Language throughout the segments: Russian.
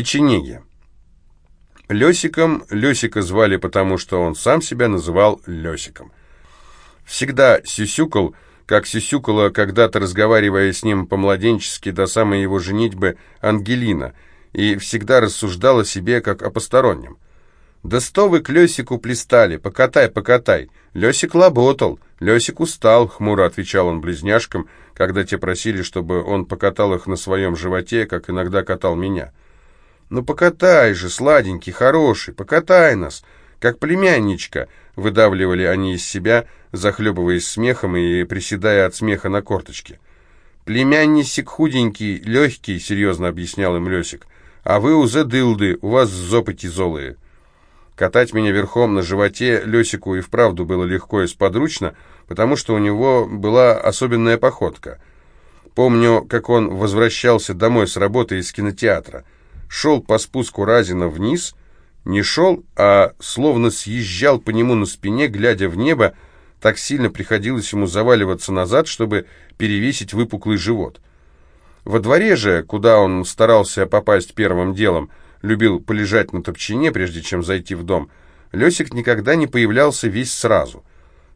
Печенеги. Лесиком Лесика звали, потому что он сам себя называл Лесиком. Всегда сюсюкал, как сюсюкала, когда-то разговаривая с ним по-младенчески до самой его женитьбы Ангелина, и всегда рассуждал о себе как о постороннем. «Да сто вы к Лесику пристали, покатай, покатай. Лесик работал, Лесик устал», — хмуро отвечал он близняшкам, когда те просили, чтобы он покатал их на своем животе, как иногда катал меня. «Ну покатай же, сладенький, хороший, покатай нас, как племянничка», — выдавливали они из себя, захлебываясь смехом и приседая от смеха на корточке. «Племяннисик худенький, легкий», — серьезно объяснял им Лесик, «а вы уже дылды, у вас зопы тяжелые». Катать меня верхом на животе Лесику и вправду было легко и сподручно, потому что у него была особенная походка. Помню, как он возвращался домой с работы из кинотеатра — шел по спуску Разина вниз, не шел, а словно съезжал по нему на спине, глядя в небо, так сильно приходилось ему заваливаться назад, чтобы перевесить выпуклый живот. Во дворе же, куда он старался попасть первым делом, любил полежать на топчине, прежде чем зайти в дом, Лесик никогда не появлялся весь сразу.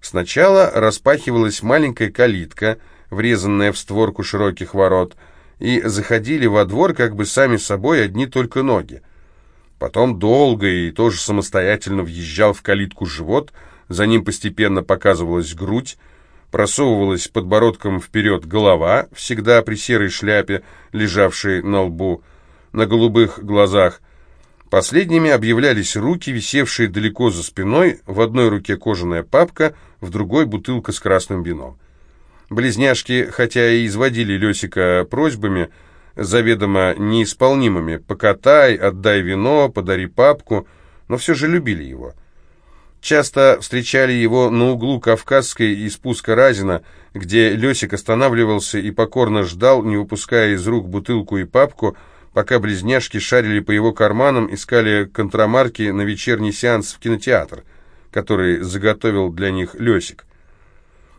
Сначала распахивалась маленькая калитка, врезанная в створку широких ворот, и заходили во двор как бы сами собой одни только ноги. Потом долго и тоже самостоятельно въезжал в калитку живот, за ним постепенно показывалась грудь, просовывалась подбородком вперед голова, всегда при серой шляпе, лежавшей на лбу, на голубых глазах. Последними объявлялись руки, висевшие далеко за спиной, в одной руке кожаная папка, в другой бутылка с красным вином. Близняшки, хотя и изводили Лесика просьбами, заведомо неисполнимыми, «покатай», «отдай вино», «подари папку», но все же любили его. Часто встречали его на углу Кавказской и спуска Разина, где Лесик останавливался и покорно ждал, не выпуская из рук бутылку и папку, пока близняшки шарили по его карманам, искали контрамарки на вечерний сеанс в кинотеатр, который заготовил для них Лесик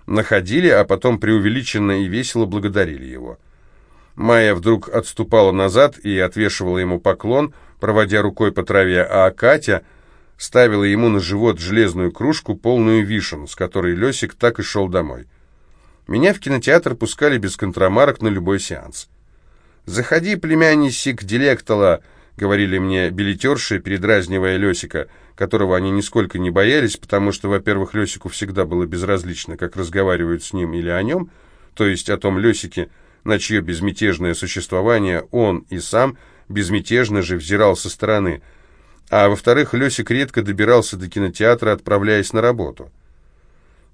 находили, а потом преувеличенно и весело благодарили его. Майя вдруг отступала назад и отвешивала ему поклон, проводя рукой по траве, а Катя ставила ему на живот железную кружку, полную вишен, с которой Лесик так и шел домой. Меня в кинотеатр пускали без контрамарок на любой сеанс. «Заходи, племянничек Дилектала», — говорили мне билетерши, передразнивая Лесика — которого они нисколько не боялись, потому что, во-первых, Лесику всегда было безразлично, как разговаривают с ним или о нем, то есть о том Лесике, на чье безмятежное существование он и сам безмятежно же взирал со стороны, а во-вторых, Лесик редко добирался до кинотеатра, отправляясь на работу.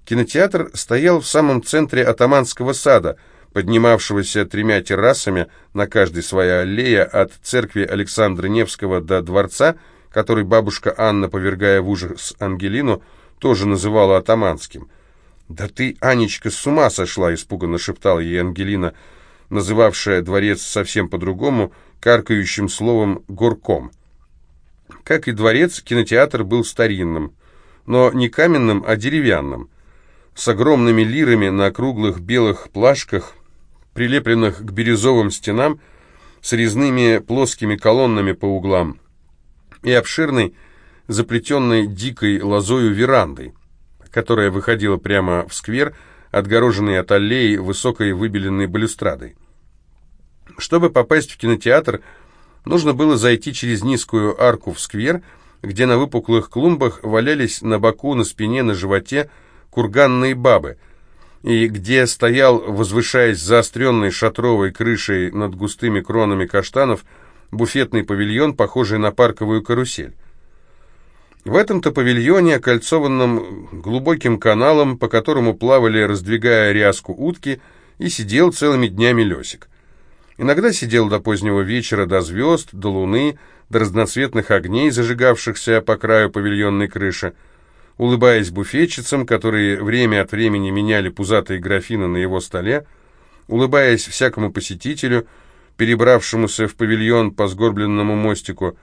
Кинотеатр стоял в самом центре атаманского сада, поднимавшегося тремя террасами, на каждой своя аллея, от церкви Александра Невского до дворца – который бабушка Анна, повергая в ужас Ангелину, тоже называла атаманским. «Да ты, Анечка, с ума сошла!» — испуганно шептала ей Ангелина, называвшая дворец совсем по-другому, каркающим словом «горком». Как и дворец, кинотеатр был старинным, но не каменным, а деревянным, с огромными лирами на круглых белых плашках, прилепленных к бирюзовым стенам, с резными плоскими колоннами по углам и обширной, заплетенной дикой лозою верандой, которая выходила прямо в сквер, отгороженный от аллеи высокой выбеленной балюстрадой. Чтобы попасть в кинотеатр, нужно было зайти через низкую арку в сквер, где на выпуклых клумбах валялись на боку, на спине, на животе курганные бабы, и где стоял, возвышаясь заостренной шатровой крышей над густыми кронами каштанов, буфетный павильон, похожий на парковую карусель. В этом-то павильоне, окольцованном глубоким каналом, по которому плавали, раздвигая ряску утки, и сидел целыми днями Лесик. Иногда сидел до позднего вечера, до звезд, до луны, до разноцветных огней, зажигавшихся по краю павильонной крыши, улыбаясь буфетчицам, которые время от времени меняли пузатые графины на его столе, улыбаясь всякому посетителю, перебравшемуся в павильон по сгорбленному мостику.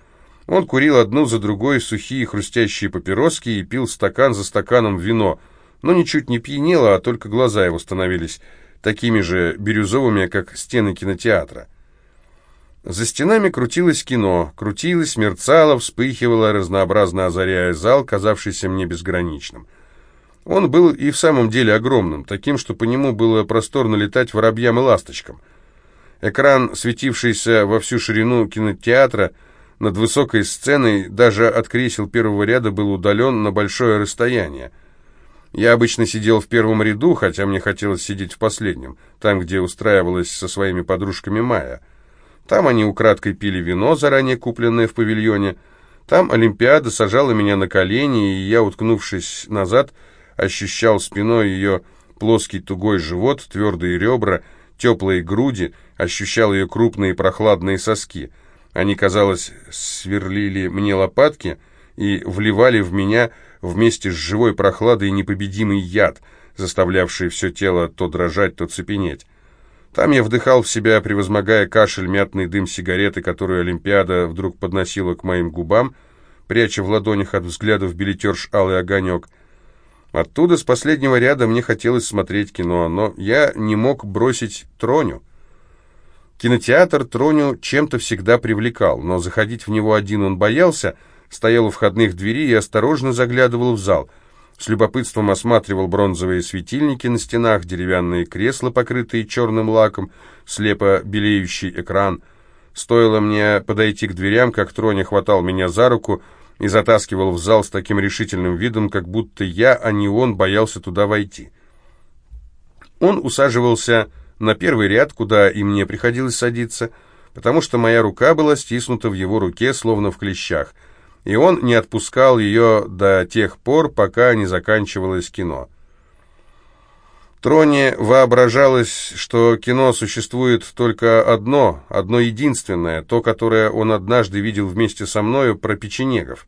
Он курил одну за другой сухие хрустящие папироски и пил стакан за стаканом вино, но ничуть не пьянело, а только глаза его становились такими же бирюзовыми, как стены кинотеатра. За стенами крутилось кино, крутилось, мерцало, вспыхивало, разнообразно озаряя зал, казавшийся мне безграничным. Он был и в самом деле огромным, таким, что по нему было просторно летать воробьям и ласточкам. Экран, светившийся во всю ширину кинотеатра, над высокой сценой, даже от кресел первого ряда, был удален на большое расстояние. Я обычно сидел в первом ряду, хотя мне хотелось сидеть в последнем, там, где устраивалась со своими подружками Майя. Там они украдкой пили вино, заранее купленное в павильоне. Там Олимпиада сажала меня на колени, и я, уткнувшись назад, ощущал спиной ее плоский тугой живот, твердые ребра, теплые груди, ощущал ее крупные прохладные соски. Они, казалось, сверлили мне лопатки и вливали в меня вместе с живой прохладой непобедимый яд, заставлявший все тело то дрожать, то цепенеть. Там я вдыхал в себя, превозмогая кашель, мятный дым сигареты, которую Олимпиада вдруг подносила к моим губам, пряча в ладонях от взглядов билетерш алый огонек. Оттуда, с последнего ряда, мне хотелось смотреть кино, но я не мог бросить Троню. Кинотеатр Троню чем-то всегда привлекал, но заходить в него один он боялся — стоял у входных дверей и осторожно заглядывал в зал. С любопытством осматривал бронзовые светильники на стенах, деревянные кресла, покрытые черным лаком, слепо белеющий экран. Стоило мне подойти к дверям, как Троня хватал меня за руку и затаскивал в зал с таким решительным видом, как будто я, а не он, боялся туда войти. Он усаживался на первый ряд, куда и мне приходилось садиться, потому что моя рука была стиснута в его руке, словно в клещах — и он не отпускал ее до тех пор, пока не заканчивалось кино. Троне воображалось, что кино существует только одно, одно единственное, то, которое он однажды видел вместе со мною про печенегов.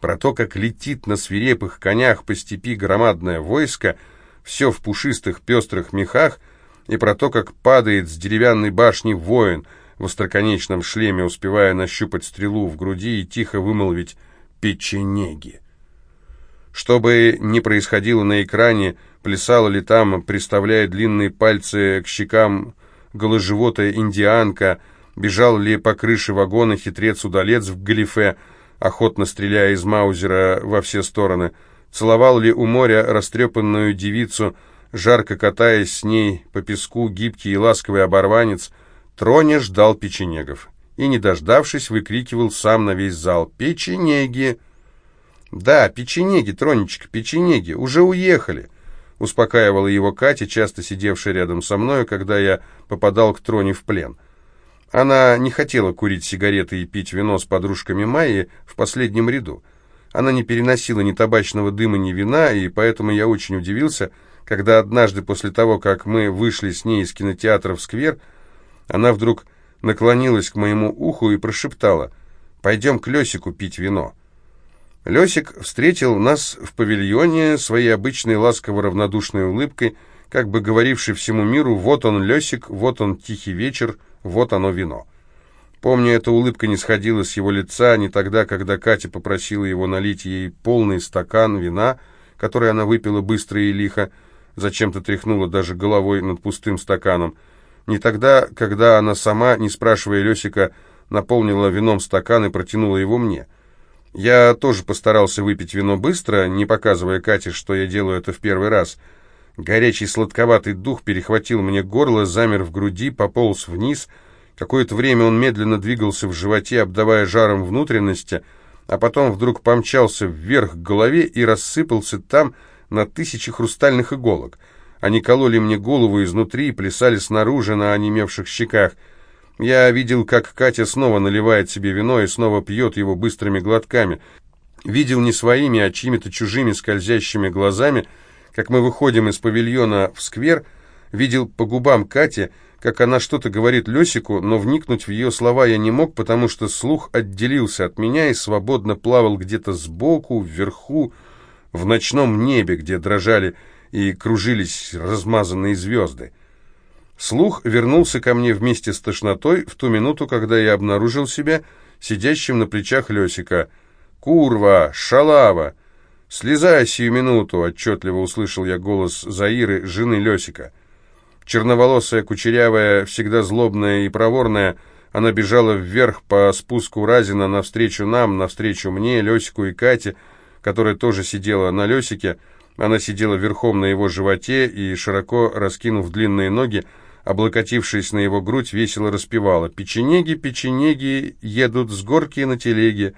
Про то, как летит на свирепых конях по степи громадное войско, все в пушистых пестрых мехах, и про то, как падает с деревянной башни воин — в остроконечном шлеме, успевая нащупать стрелу в груди и тихо вымолвить «печенеги». Что бы ни происходило на экране, плясала ли там, приставляя длинные пальцы к щекам голожевотая индианка, бежал ли по крыше вагона хитрец-удалец в галифе, охотно стреляя из маузера во все стороны, целовал ли у моря растрепанную девицу, жарко катаясь с ней по песку гибкий и ласковый оборванец — Троня ждал печенегов и, не дождавшись, выкрикивал сам на весь зал «Печенеги!» «Да, печенеги, Тронечка, печенеги, уже уехали!» Успокаивала его Катя, часто сидевшая рядом со мною, когда я попадал к Троне в плен. Она не хотела курить сигареты и пить вино с подружками Майи в последнем ряду. Она не переносила ни табачного дыма, ни вина, и поэтому я очень удивился, когда однажды после того, как мы вышли с ней из кинотеатра в сквер, она вдруг наклонилась к моему уху и прошептала «Пойдем к Лесику пить вино». Лесик встретил нас в павильоне своей обычной ласково-равнодушной улыбкой, как бы говоривший всему миру «Вот он, Лесик, вот он, тихий вечер, вот оно вино». Помню, эта улыбка не сходила с его лица не тогда, когда Катя попросила его налить ей полный стакан вина, который она выпила быстро и лихо, зачем-то тряхнула даже головой над пустым стаканом, не тогда, когда она сама, не спрашивая Лесика, наполнила вином стакан и протянула его мне. Я тоже постарался выпить вино быстро, не показывая Кате, что я делаю это в первый раз. Горячий сладковатый дух перехватил мне горло, замер в груди, пополз вниз. Какое-то время он медленно двигался в животе, обдавая жаром внутренности, а потом вдруг помчался вверх к голове и рассыпался там на тысячи хрустальных иголок — они кололи мне голову изнутри и плясали снаружи на онемевших щеках. Я видел, как Катя снова наливает себе вино и снова пьет его быстрыми глотками. Видел не своими, а чьими-то чужими скользящими глазами, как мы выходим из павильона в сквер, видел по губам Кати, как она что-то говорит Лесику, но вникнуть в ее слова я не мог, потому что слух отделился от меня и свободно плавал где-то сбоку, вверху, в ночном небе, где дрожали и кружились размазанные звезды. Слух вернулся ко мне вместе с тошнотой в ту минуту, когда я обнаружил себя сидящим на плечах Лесика. «Курва! Шалава! Слезай сию минуту!» — отчетливо услышал я голос Заиры, жены Лесика. Черноволосая, кучерявая, всегда злобная и проворная, Она бежала вверх по спуску Разина навстречу нам, навстречу мне, Лесику и Кате, которая тоже сидела на Лесике. Она сидела верхом на его животе и, широко раскинув длинные ноги, облокотившись на его грудь, весело распевала «Печенеги, печенеги едут с горки на телеге».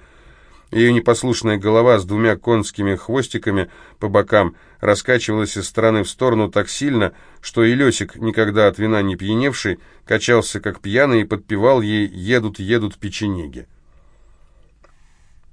Ее непослушная голова с двумя конскими хвостиками по бокам раскачивалась из стороны в сторону так сильно, что и Лесик, никогда от вина не пьяневший, качался как пьяный и подпевал ей «Едут, едут печенеги».